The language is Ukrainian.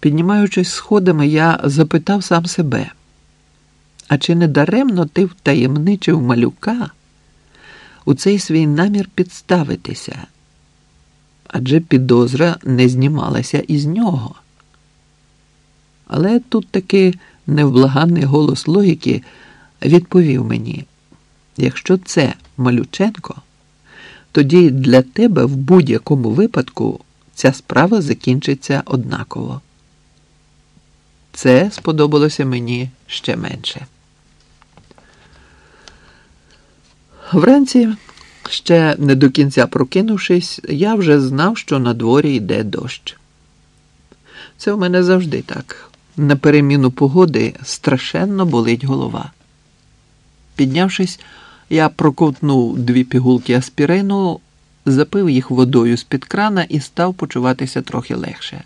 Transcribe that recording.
Піднімаючись сходами, я запитав сам себе, а чи не даремно ти втаємничив малюка у цей свій намір підставитися? Адже підозра не знімалася із нього. Але тут таки невблаганний голос логіки відповів мені: якщо це Малюченко, тоді для тебе в будь-якому випадку ця справа закінчиться однаково. Це сподобалося мені ще менше. Вранці, ще не до кінця прокинувшись, я вже знав, що на дворі йде дощ. Це в мене завжди так. На переміну погоди страшенно болить голова. Піднявшись, я проковтнув дві пігулки аспірину, запив їх водою з-під крана і став почуватися трохи легше.